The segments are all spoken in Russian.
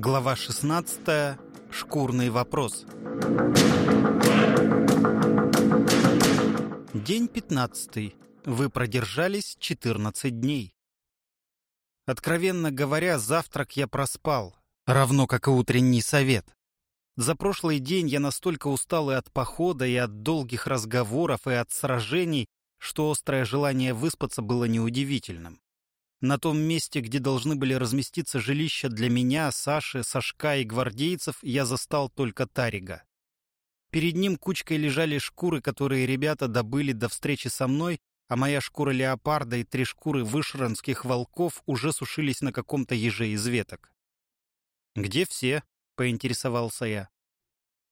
Глава 16. Шкурный вопрос. День 15. Вы продержались 14 дней. Откровенно говоря, завтрак я проспал, равно как и утренний совет. За прошлый день я настолько устал и от похода, и от долгих разговоров, и от сражений, что острое желание выспаться было неудивительным. На том месте, где должны были разместиться жилища для меня, Саши, Сашка и гвардейцев, я застал только Тарига. Перед ним кучкой лежали шкуры, которые ребята добыли до встречи со мной, а моя шкура леопарда и три шкуры вышранских волков уже сушились на каком-то еже из веток. «Где все?» — поинтересовался я.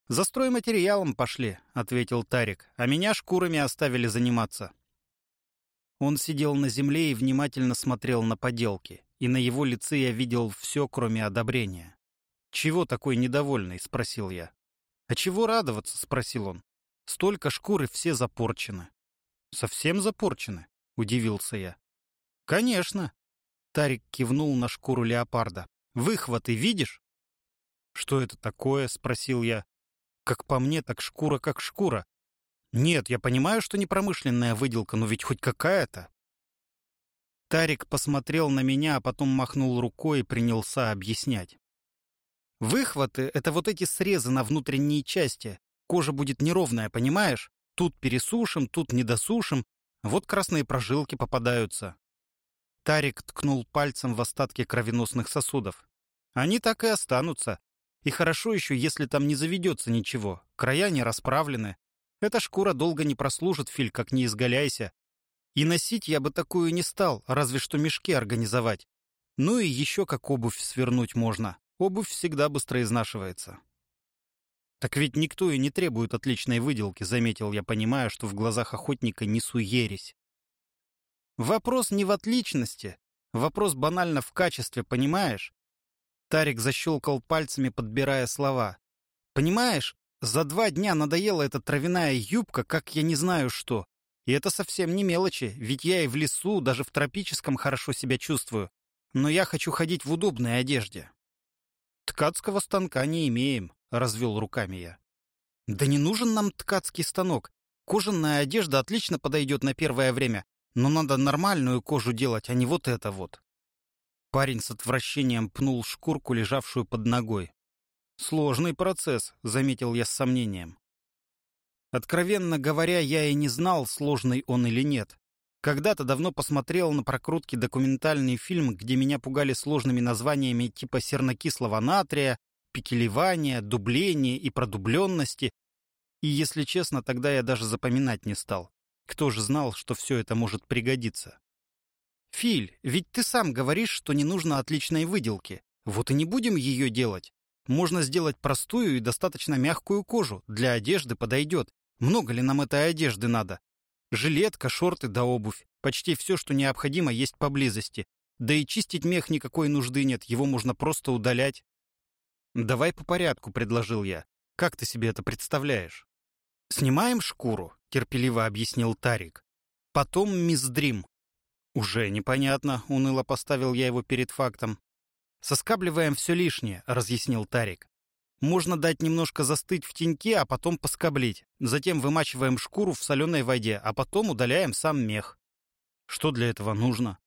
«За стройматериалом пошли», — ответил Тарик, «а меня шкурами оставили заниматься». Он сидел на земле и внимательно смотрел на поделки, и на его лице я видел все, кроме одобрения. «Чего такой недовольный?» — спросил я. «А чего радоваться?» — спросил он. «Столько шкур и все запорчены». «Совсем запорчены?» — удивился я. «Конечно!» — Тарик кивнул на шкуру леопарда. «Выхваты видишь?» «Что это такое?» — спросил я. «Как по мне, так шкура как шкура. Нет, я понимаю, что не промышленная выделка, но ведь хоть какая-то. Тарик посмотрел на меня, а потом махнул рукой и принялся объяснять. Выхваты — это вот эти срезы на внутренней части. Кожа будет неровная, понимаешь? Тут пересушим, тут недосушим. Вот красные прожилки попадаются. Тарик ткнул пальцем в остатки кровеносных сосудов. Они так и останутся. И хорошо еще, если там не заведется ничего. Края не расправлены. Эта шкура долго не прослужит, Филь, как не изгаляйся. И носить я бы такую не стал, разве что мешки организовать. Ну и еще как обувь свернуть можно. Обувь всегда быстро изнашивается. Так ведь никто и не требует отличной выделки, заметил я, понимая, что в глазах охотника несу ересь. Вопрос не в отличности, вопрос банально в качестве, понимаешь? Тарик защелкал пальцами, подбирая слова. Понимаешь, за два дня надоела эта травяная юбка, как я не знаю что. И это совсем не мелочи, ведь я и в лесу, даже в тропическом хорошо себя чувствую. Но я хочу ходить в удобной одежде. Ткацкого станка не имеем, развел руками я. Да не нужен нам ткацкий станок. Кожаная одежда отлично подойдет на первое время, но надо нормальную кожу делать, а не вот это вот. Парень с отвращением пнул шкурку, лежавшую под ногой. «Сложный процесс», — заметил я с сомнением. Откровенно говоря, я и не знал, сложный он или нет. Когда-то давно посмотрел на прокрутке документальный фильм, где меня пугали сложными названиями типа сернокислого натрия, пикелевания, дубления и продубленности. И, если честно, тогда я даже запоминать не стал. Кто же знал, что все это может пригодиться? «Филь, ведь ты сам говоришь, что не нужно отличной выделки. Вот и не будем ее делать. Можно сделать простую и достаточно мягкую кожу. Для одежды подойдет. Много ли нам этой одежды надо? Жилетка, шорты да обувь. Почти все, что необходимо, есть поблизости. Да и чистить мех никакой нужды нет, его можно просто удалять. «Давай по порядку», — предложил я. «Как ты себе это представляешь?» «Снимаем шкуру», — терпеливо объяснил Тарик. «Потом миздрим». «Уже непонятно», — уныло поставил я его перед фактом. «Соскабливаем все лишнее», — разъяснил Тарик. «Можно дать немножко застыть в теньке, а потом поскоблить. Затем вымачиваем шкуру в соленой воде, а потом удаляем сам мех». «Что для этого нужно?»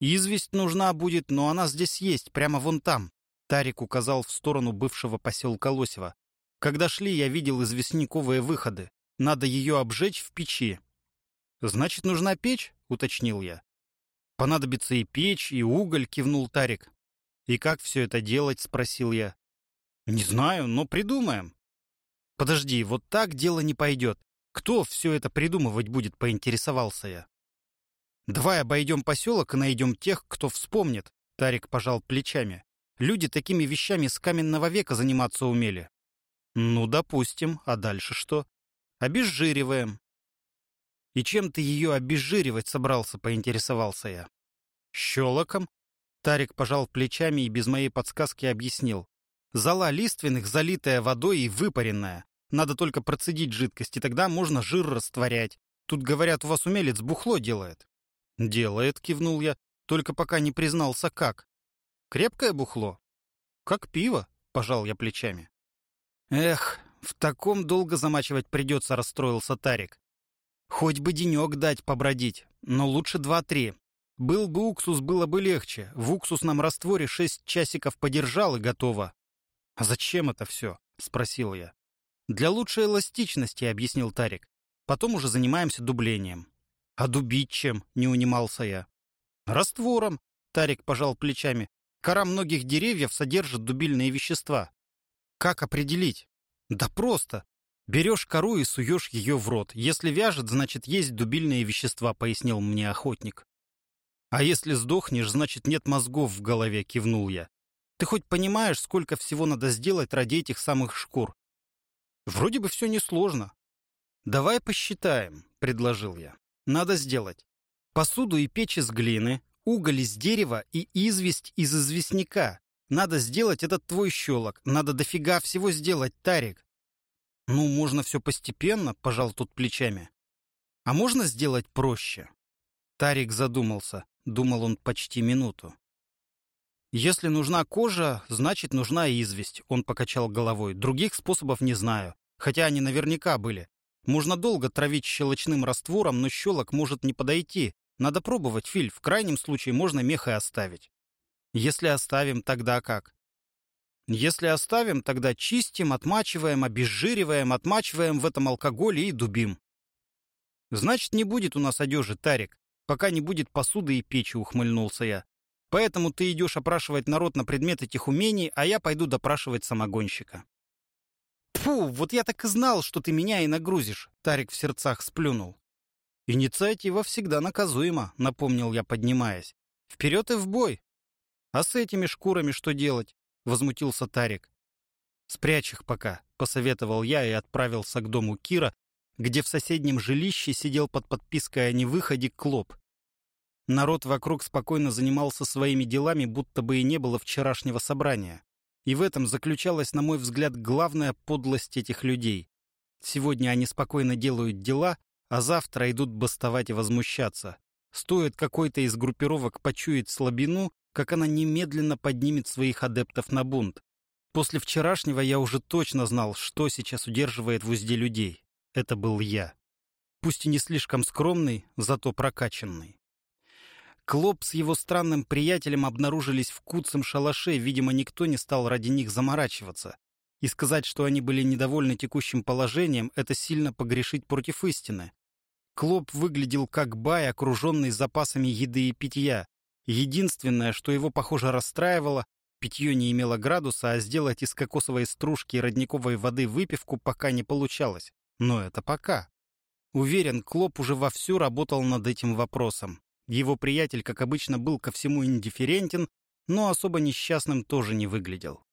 «Известь нужна будет, но она здесь есть, прямо вон там», — Тарик указал в сторону бывшего поселка Лосева. «Когда шли, я видел известняковые выходы. Надо ее обжечь в печи». «Значит, нужна печь?» — уточнил я. «Понадобится и печь, и уголь», — кивнул Тарик. «И как все это делать?» — спросил я. «Не знаю, но придумаем». «Подожди, вот так дело не пойдет. Кто все это придумывать будет?» — поинтересовался я. «Давай обойдем поселок и найдем тех, кто вспомнит», — Тарик пожал плечами. «Люди такими вещами с каменного века заниматься умели». «Ну, допустим. А дальше что?» «Обезжириваем». «И чем ты ее обезжиривать собрался?» — поинтересовался я. «Щелоком», Тарик пожал плечами и без моей подсказки объяснил. Зола лиственных, залитая водой и выпаренная. Надо только процедить жидкость, и тогда можно жир растворять. Тут, говорят, у вас умелец бухло делает. «Делает», — кивнул я, только пока не признался, как. «Крепкое бухло?» как пиво, пожал я плечами. Эх, в таком долго замачивать придется, расстроился Тарик. Хоть бы денек дать побродить, но лучше два-три. Был бы уксус, было бы легче. В уксусном растворе шесть часиков подержал и готово. «А зачем это все?» — спросил я. «Для лучшей эластичности», — объяснил Тарик. «Потом уже занимаемся дублением». «А дубить чем?» — не унимался я. «Раствором», — Тарик пожал плечами. «Кора многих деревьев содержит дубильные вещества». «Как определить?» «Да просто. Берешь кору и суешь ее в рот. Если вяжет, значит, есть дубильные вещества», — пояснил мне охотник. «А если сдохнешь, значит, нет мозгов в голове», — кивнул я. «Ты хоть понимаешь, сколько всего надо сделать ради этих самых шкур?» «Вроде бы все несложно». «Давай посчитаем», — предложил я. «Надо сделать посуду и печь из глины, уголь из дерева и известь из известняка. Надо сделать этот твой щелок. Надо дофига всего сделать, Тарик. «Ну, можно все постепенно», — пожал тут плечами. «А можно сделать проще?» Тарик задумался. Думал он почти минуту. «Если нужна кожа, значит, нужна известь», — он покачал головой. «Других способов не знаю. Хотя они наверняка были. Можно долго травить щелочным раствором, но щелок может не подойти. Надо пробовать, Филь. В крайнем случае можно мех и оставить». «Если оставим, тогда как?» Если оставим, тогда чистим, отмачиваем, обезжириваем, отмачиваем в этом алкоголе и дубим. Значит, не будет у нас одежи, Тарик, пока не будет посуды и печи, ухмыльнулся я. Поэтому ты идешь опрашивать народ на предмет этих умений, а я пойду допрашивать самогонщика. Фу, вот я так и знал, что ты меня и нагрузишь, Тарик в сердцах сплюнул. Инициатива всегда наказуема, напомнил я, поднимаясь. Вперед и в бой. А с этими шкурами что делать? — возмутился Тарик. «Спрячь их пока», — посоветовал я и отправился к дому Кира, где в соседнем жилище сидел под подпиской о невыходе Клоп. Народ вокруг спокойно занимался своими делами, будто бы и не было вчерашнего собрания. И в этом заключалась, на мой взгляд, главная подлость этих людей. Сегодня они спокойно делают дела, а завтра идут бастовать и возмущаться. Стоит какой-то из группировок почуять слабину, как она немедленно поднимет своих адептов на бунт. После вчерашнего я уже точно знал, что сейчас удерживает в узде людей. Это был я. Пусть и не слишком скромный, зато прокачанный. Клоп с его странным приятелем обнаружились в куцем шалаше, видимо, никто не стал ради них заморачиваться. И сказать, что они были недовольны текущим положением, это сильно погрешить против истины. Клоп выглядел как бай, окруженный запасами еды и питья, Единственное, что его, похоже, расстраивало, питье не имело градуса, а сделать из кокосовой стружки и родниковой воды выпивку пока не получалось. Но это пока. Уверен, Клоп уже вовсю работал над этим вопросом. Его приятель, как обычно, был ко всему индифферентен, но особо несчастным тоже не выглядел.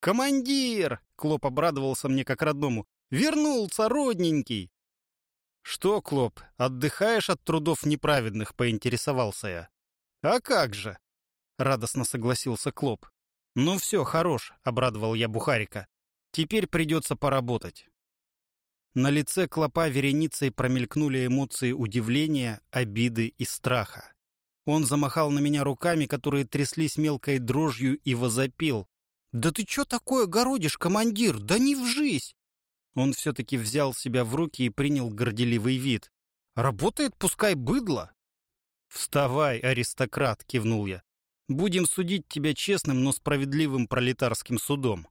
«Командир!» — Клоп обрадовался мне как родному. «Вернулся, родненький!» «Что, Клоп, отдыхаешь от трудов неправедных?» — поинтересовался я. «А как же!» — радостно согласился Клоп. «Ну все, хорош», — обрадовал я Бухарика. «Теперь придется поработать». На лице Клопа вереницей промелькнули эмоции удивления, обиды и страха. Он замахал на меня руками, которые тряслись мелкой дрожью, и возопил. «Да ты что такое городишь, командир? Да не в жизнь!» Он все-таки взял себя в руки и принял горделивый вид. «Работает, пускай быдло!» «Вставай, аристократ!» — кивнул я. «Будем судить тебя честным, но справедливым пролетарским судом».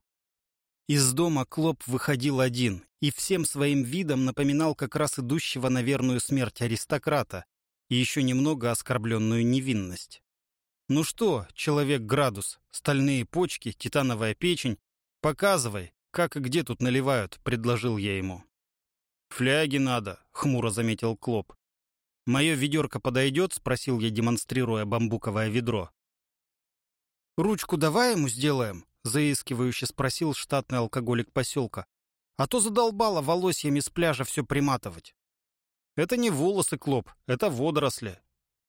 Из дома Клоп выходил один и всем своим видом напоминал как раз идущего на верную смерть аристократа и еще немного оскорбленную невинность. «Ну что, человек-градус, стальные почки, титановая печень, показывай, как и где тут наливают», — предложил я ему. «Фляги надо», — хмуро заметил Клоп. «Мое ведерко подойдет?» — спросил я, демонстрируя бамбуковое ведро. «Ручку давай ему сделаем?» — заискивающе спросил штатный алкоголик поселка. «А то задолбало волосьями с пляжа все приматывать». «Это не волосы, Клоп, это водоросли».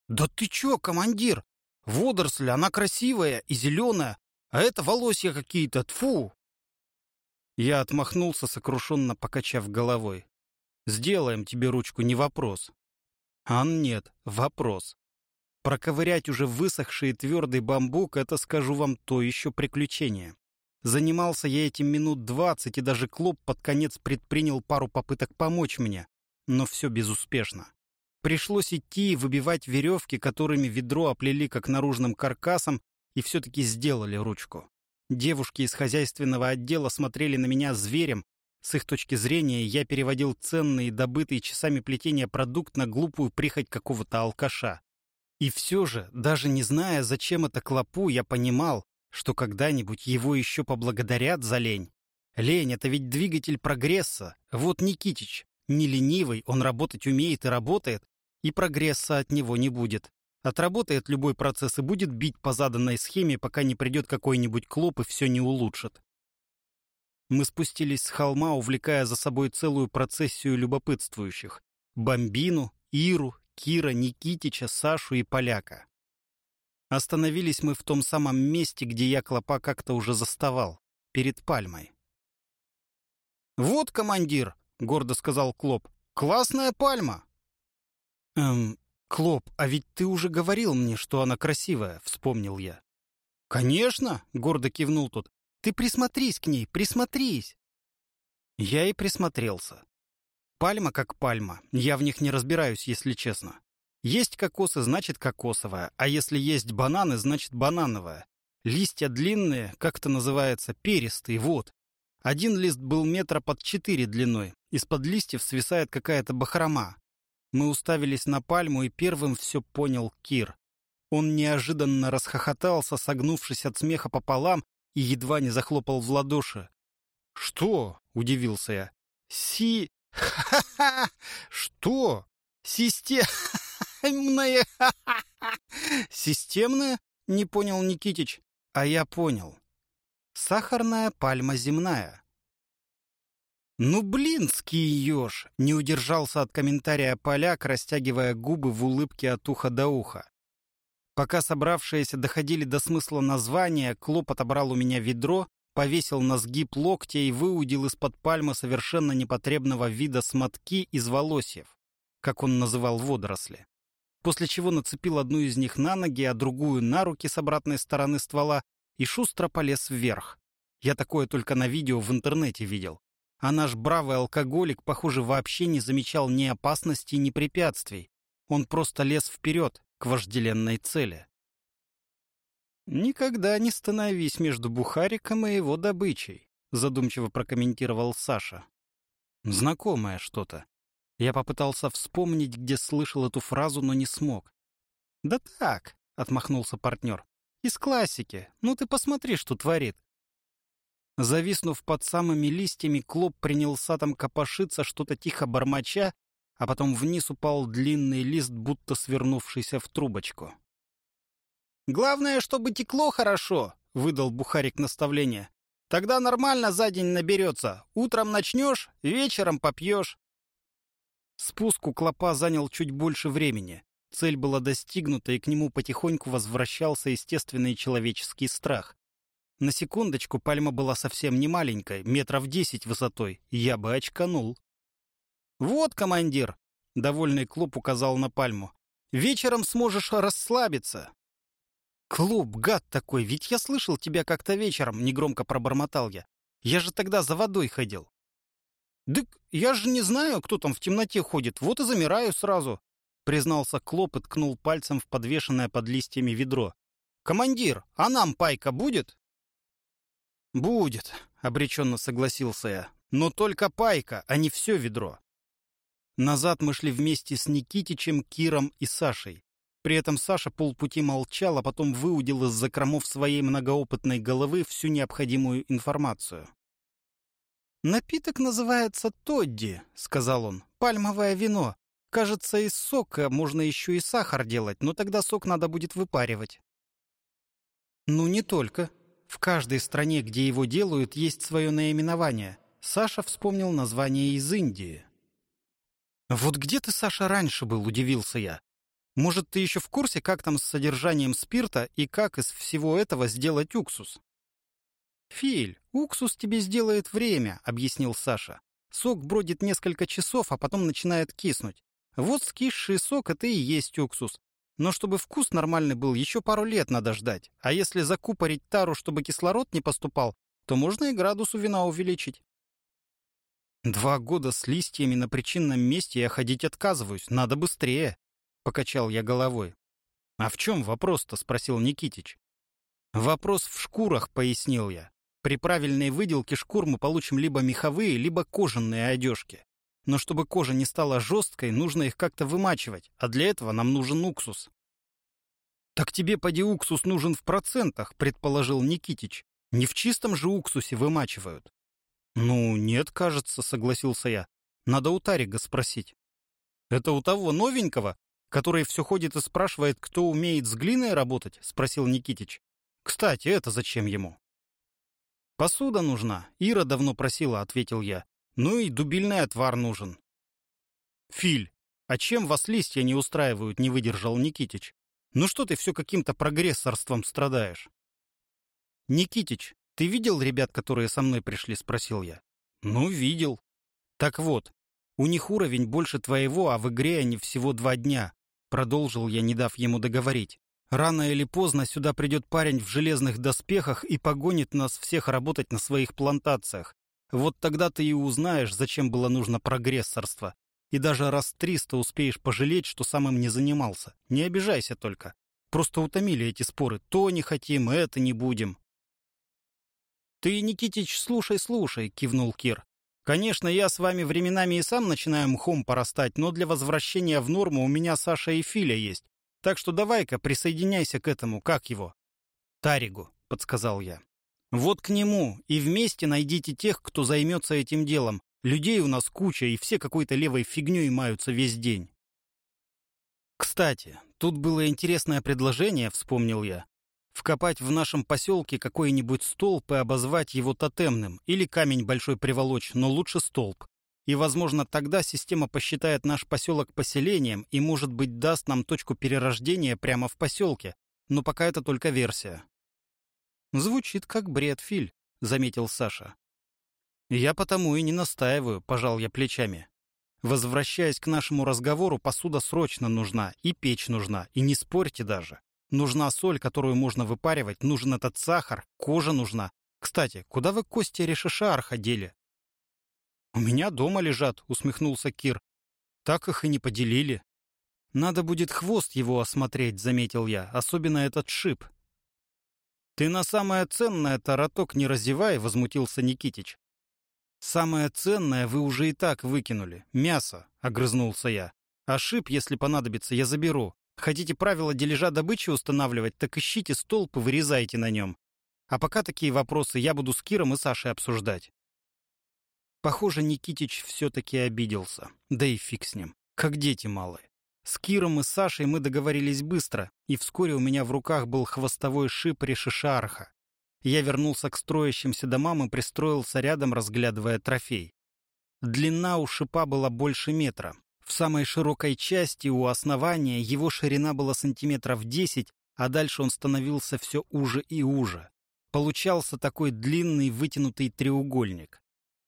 «Да ты чё, командир? Водоросль, она красивая и зеленая, а это волосья какие-то, тфу!» Я отмахнулся, сокрушенно покачав головой. «Сделаем тебе ручку, не вопрос. Ан нет, вопрос. Проковырять уже высохший и твердый бамбук — это, скажу вам, то еще приключение. Занимался я этим минут двадцать, и даже Клоп под конец предпринял пару попыток помочь мне, но все безуспешно. Пришлось идти и выбивать веревки, которыми ведро оплели как наружным каркасом, и все-таки сделали ручку. Девушки из хозяйственного отдела смотрели на меня зверем. С их точки зрения я переводил ценный и добытый часами плетения продукт на глупую прихоть какого-то алкаша. И все же, даже не зная, зачем это клопу, я понимал, что когда-нибудь его еще поблагодарят за лень. Лень — это ведь двигатель прогресса. Вот Никитич. Не ленивый, он работать умеет и работает, и прогресса от него не будет. Отработает любой процесс и будет бить по заданной схеме, пока не придет какой-нибудь клоп и все не улучшит. Мы спустились с холма, увлекая за собой целую процессию любопытствующих. Бомбину, Иру, Кира, Никитича, Сашу и Поляка. Остановились мы в том самом месте, где я клопа как-то уже заставал, перед пальмой. «Вот, командир!» — гордо сказал Клоп. «Классная пальма!» «Эм, Клоп, а ведь ты уже говорил мне, что она красивая», — вспомнил я. «Конечно!» — гордо кивнул тот. «Ты присмотрись к ней, присмотрись!» Я и присмотрелся. Пальма как пальма, я в них не разбираюсь, если честно. Есть кокосы, значит кокосовая, а если есть бананы, значит банановая. Листья длинные, как это называется, перистые, вот. Один лист был метра под четыре длиной. Из-под листьев свисает какая-то бахрома. Мы уставились на пальму, и первым все понял Кир. Он неожиданно расхохотался, согнувшись от смеха пополам, и едва не захлопал в ладоши. «Что?» — удивился я. «Си... Ха-ха! Что? Система...» Системная? Системная? Не понял Никитич. А я понял. Сахарная пальма земная. Ну, блинский еж! Не удержался от комментария поляк, растягивая губы в улыбке от уха до уха. Пока собравшиеся доходили до смысла названия, Клоп отобрал у меня ведро, повесил на сгиб локтя и выудил из-под пальмы совершенно непотребного вида смотки из волосьев, как он называл водоросли после чего нацепил одну из них на ноги, а другую на руки с обратной стороны ствола и шустро полез вверх. Я такое только на видео в интернете видел. А наш бравый алкоголик, похоже, вообще не замечал ни опасности, ни препятствий. Он просто лез вперед, к вожделенной цели. «Никогда не становись между Бухариком и его добычей», задумчиво прокомментировал Саша. «Знакомое что-то. Я попытался вспомнить, где слышал эту фразу, но не смог. «Да так», — отмахнулся партнер. «Из классики. Ну ты посмотри, что творит». Зависнув под самыми листьями, Клоп принялся там копошиться, что-то тихо бормоча, а потом вниз упал длинный лист, будто свернувшийся в трубочку. «Главное, чтобы текло хорошо», — выдал Бухарик наставление. «Тогда нормально за день наберется. Утром начнешь, вечером попьешь». Спуск у клопа занял чуть больше времени. Цель была достигнута, и к нему потихоньку возвращался естественный человеческий страх. На секундочку пальма была совсем не маленькой, метров десять высотой, я бы очканул. «Вот, командир!» — довольный Клоп указал на пальму. «Вечером сможешь расслабиться!» «Клоп, гад такой, ведь я слышал тебя как-то вечером», — негромко пробормотал я. «Я же тогда за водой ходил». «Дык, я же не знаю, кто там в темноте ходит, вот и замираю сразу», — признался Клоп и ткнул пальцем в подвешенное под листьями ведро. «Командир, а нам пайка будет?» «Будет», — обреченно согласился я. «Но только пайка, а не все ведро». Назад мы шли вместе с Никитичем, Киром и Сашей. При этом Саша полпути молчал, а потом выудил из закромов своей многоопытной головы всю необходимую информацию. «Напиток называется Тодди», — сказал он. «Пальмовое вино. Кажется, из сока можно еще и сахар делать, но тогда сок надо будет выпаривать». «Ну, не только. В каждой стране, где его делают, есть свое наименование. Саша вспомнил название из Индии». «Вот где ты, Саша, раньше был?» — удивился я. «Может, ты еще в курсе, как там с содержанием спирта и как из всего этого сделать уксус?» «Филь, уксус тебе сделает время», — объяснил Саша. «Сок бродит несколько часов, а потом начинает киснуть. Вот скисший сок — это и есть уксус. Но чтобы вкус нормальный был, еще пару лет надо ждать. А если закупорить тару, чтобы кислород не поступал, то можно и градус у вина увеличить. Два года с листьями на причинном месте я ходить отказываюсь. Надо быстрее. Покачал я головой. А в чем вопрос-то? Спросил Никитич. Вопрос в шкурах, пояснил я. При правильной выделке шкур мы получим либо меховые, либо кожаные одежки. Но чтобы кожа не стала жесткой, нужно их как-то вымачивать, а для этого нам нужен уксус. «Так тебе, поди, уксус нужен в процентах», — предположил Никитич. «Не в чистом же уксусе вымачивают». «Ну, нет, кажется», — согласился я. «Надо у Тарига спросить». «Это у того новенького, который все ходит и спрашивает, кто умеет с глиной работать?» — спросил Никитич. «Кстати, это зачем ему?» «Посуда нужна. Ира давно просила», — ответил я. «Ну и дубильный отвар нужен». «Филь, а чем вас листья не устраивают?» — не выдержал Никитич. «Ну что ты все каким-то прогрессорством страдаешь?» «Никитич, ты видел ребят, которые со мной пришли?» — спросил я. «Ну, видел». «Так вот, у них уровень больше твоего, а в игре они всего два дня», — продолжил я, не дав ему договорить. Рано или поздно сюда придет парень в железных доспехах и погонит нас всех работать на своих плантациях. Вот тогда ты и узнаешь, зачем было нужно прогрессорство. И даже раз триста успеешь пожалеть, что самым не занимался. Не обижайся только. Просто утомили эти споры. То не хотим, это не будем. «Ты, Никитич, слушай, слушай», — кивнул Кир. «Конечно, я с вами временами и сам начинаю мхом порастать, но для возвращения в норму у меня Саша и Филя есть. Так что давай-ка присоединяйся к этому, как его? Таригу, подсказал я. Вот к нему, и вместе найдите тех, кто займется этим делом. Людей у нас куча, и все какой-то левой фигней маются весь день. Кстати, тут было интересное предложение, вспомнил я. Вкопать в нашем поселке какой-нибудь столб и обозвать его тотемным, или камень большой приволочь, но лучше столб. И, возможно, тогда система посчитает наш поселок поселением и, может быть, даст нам точку перерождения прямо в поселке. Но пока это только версия. «Звучит как бред, Филь», — заметил Саша. «Я потому и не настаиваю», — пожал я плечами. Возвращаясь к нашему разговору, посуда срочно нужна, и печь нужна, и не спорьте даже. Нужна соль, которую можно выпаривать, нужен этот сахар, кожа нужна. Кстати, куда вы кости решишар ходили? «У меня дома лежат», — усмехнулся Кир. «Так их и не поделили». «Надо будет хвост его осмотреть», — заметил я, — «особенно этот шип». «Ты на самое ценное тараток не раздевай», — возмутился Никитич. «Самое ценное вы уже и так выкинули. Мясо», — огрызнулся я. «А шип, если понадобится, я заберу. Хотите правила дележа добычи устанавливать, так ищите столб и вырезайте на нем. А пока такие вопросы я буду с Киром и Сашей обсуждать». Похоже, Никитич все-таки обиделся. Да и фиг с ним. Как дети малые. С Киром и Сашей мы договорились быстро, и вскоре у меня в руках был хвостовой шип Решишарха. Я вернулся к строящимся домам и пристроился рядом, разглядывая трофей. Длина у шипа была больше метра. В самой широкой части у основания его ширина была сантиметров 10, а дальше он становился все уже и уже. Получался такой длинный вытянутый треугольник.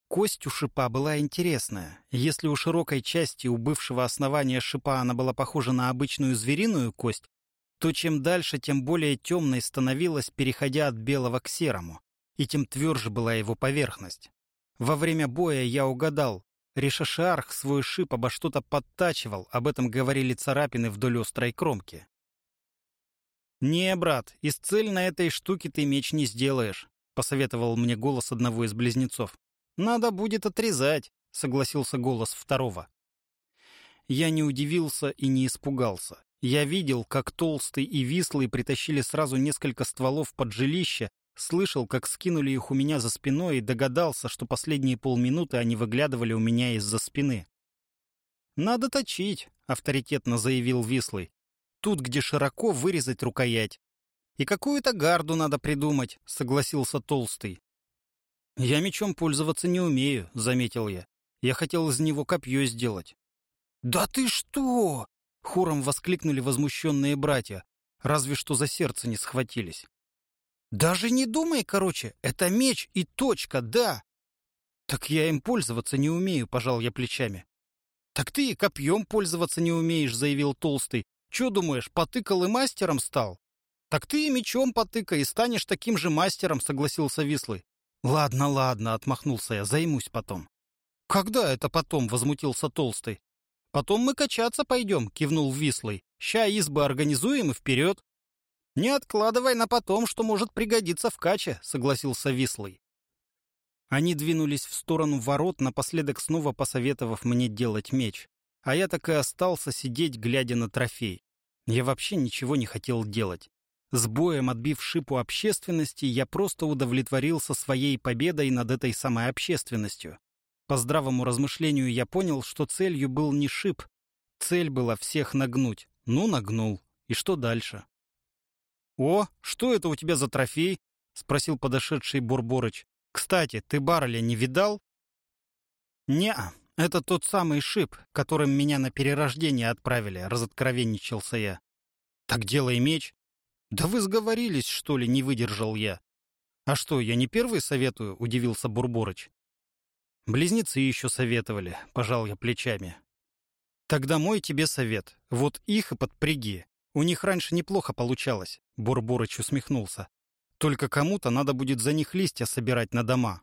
Кость у шипа была интересная. Если у широкой части у бывшего основания шипа она была похожа на обычную звериную кость, то чем дальше, тем более темной становилась, переходя от белого к серому, и тем тверже была его поверхность. Во время боя я угадал. Решашиарх свой шип обо что-то подтачивал, об этом говорили царапины вдоль острой кромки. «Не, брат, из цель на этой штуке ты меч не сделаешь», — посоветовал мне голос одного из близнецов. «Надо будет отрезать», — согласился голос второго. Я не удивился и не испугался. Я видел, как Толстый и Вислый притащили сразу несколько стволов под жилище, слышал, как скинули их у меня за спиной и догадался, что последние полминуты они выглядывали у меня из-за спины. «Надо точить», — авторитетно заявил Вислый. «Тут, где широко, вырезать рукоять». «И какую-то гарду надо придумать», — согласился Толстый. «Я мечом пользоваться не умею», — заметил я. «Я хотел из него копье сделать». «Да ты что!» — хором воскликнули возмущенные братья. Разве что за сердце не схватились. «Даже не думай, короче, это меч и точка, да!» «Так я им пользоваться не умею», — пожал я плечами. «Так ты и копьем пользоваться не умеешь», — заявил Толстый. «Че думаешь, потыкал и мастером стал?» «Так ты и мечом потыкай, и станешь таким же мастером», — согласился Вислый. «Ладно, ладно», — отмахнулся я, — «займусь потом». «Когда это потом?» — возмутился Толстый. «Потом мы качаться пойдем», — кивнул Вислый. «Ща избы организуем и вперед». «Не откладывай на потом, что может пригодиться в каче», — согласился Вислый. Они двинулись в сторону ворот, напоследок снова посоветовав мне делать меч. А я так и остался сидеть, глядя на трофей. Я вообще ничего не хотел делать. С боем отбив шипу общественности, я просто удовлетворился своей победой над этой самой общественностью. По здравому размышлению я понял, что целью был не шип. Цель была всех нагнуть. Ну, нагнул. И что дальше? «О, что это у тебя за трофей?» — спросил подошедший Бурборыч. «Кстати, ты барреля не видал?» не это тот самый шип, которым меня на перерождение отправили», — разоткровенничался я. «Так делай меч. «Да вы сговорились, что ли?» — не выдержал я. «А что, я не первый советую?» — удивился Бурборыч. «Близнецы еще советовали», — пожал я плечами. «Тогда мой тебе совет. Вот их и подпряги. У них раньше неплохо получалось», — Бурборыч усмехнулся. «Только кому-то надо будет за них листья собирать на дома».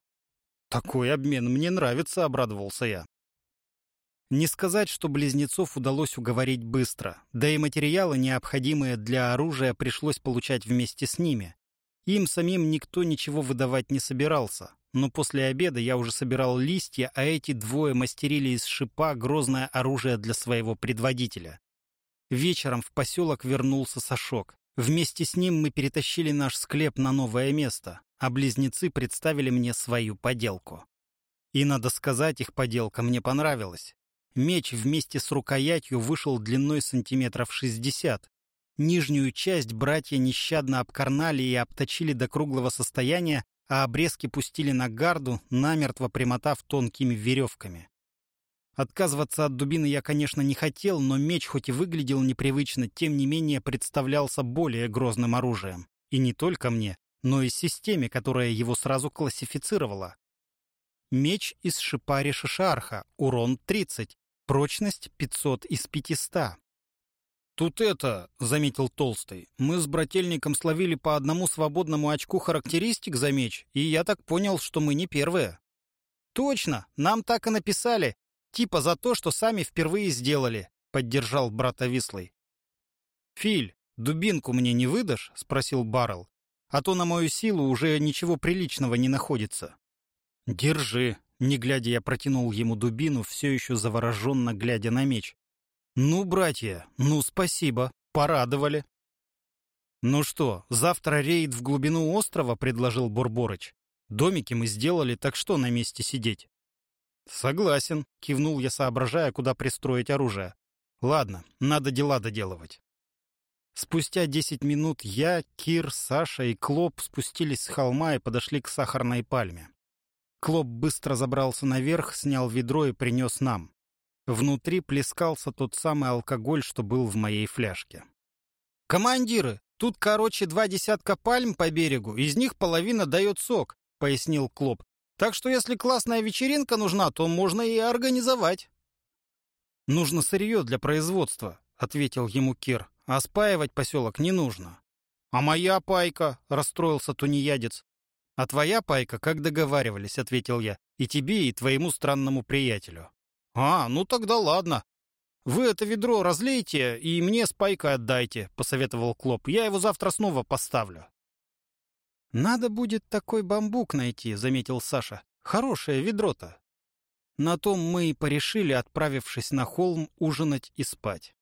«Такой обмен мне нравится», — обрадовался я. Не сказать, что близнецов удалось уговорить быстро, да и материалы, необходимые для оружия, пришлось получать вместе с ними. Им самим никто ничего выдавать не собирался, но после обеда я уже собирал листья, а эти двое мастерили из шипа грозное оружие для своего предводителя. Вечером в поселок вернулся Сашок. Вместе с ним мы перетащили наш склеп на новое место, а близнецы представили мне свою поделку. И, надо сказать, их поделка мне понравилась. Меч вместе с рукоятью вышел длиной сантиметров шестьдесят. Нижнюю часть братья нещадно обкарнали и обточили до круглого состояния, а обрезки пустили на гарду, намертво примотав тонкими веревками. Отказываться от дубины я, конечно, не хотел, но меч хоть и выглядел непривычно, тем не менее представлялся более грозным оружием. И не только мне, но и системе, которая его сразу классифицировала. Меч из шипари шишарха, урон 30, Прочность 500 из 500. «Тут это», — заметил Толстый, — «мы с брательником словили по одному свободному очку характеристик за меч, и я так понял, что мы не первые». «Точно, нам так и написали, типа за то, что сами впервые сделали», — поддержал брата Вислый. «Филь, дубинку мне не выдашь?» — спросил Баррел. «А то на мою силу уже ничего приличного не находится». «Держи», не глядя, я протянул ему дубину, все еще завороженно глядя на меч. «Ну, братья, ну спасибо, порадовали». «Ну что, завтра рейд в глубину острова?» — предложил Бурборыч. «Домики мы сделали, так что на месте сидеть?» «Согласен», — кивнул я, соображая, куда пристроить оружие. «Ладно, надо дела доделывать». Спустя десять минут я, Кир, Саша и Клоп спустились с холма и подошли к сахарной пальме. Клоп быстро забрался наверх, снял ведро и принес нам. Внутри плескался тот самый алкоголь, что был в моей фляжке. «Командиры, тут, короче, два десятка пальм по берегу, из них половина дает сок», — пояснил Клоп. «Так что если классная вечеринка нужна, то можно и организовать». «Нужно сырье для производства», — ответил ему Кир, «а спаивать поселок не нужно». «А моя пайка?» — расстроился тунеядец. «А твоя пайка, как договаривались», — ответил я, — «и тебе, и твоему странному приятелю». «А, ну тогда ладно. Вы это ведро разлейте и мне с пайкой отдайте», — посоветовал Клоп. «Я его завтра снова поставлю». «Надо будет такой бамбук найти», — заметил Саша. «Хорошее ведро-то». На том мы и порешили, отправившись на холм ужинать и спать.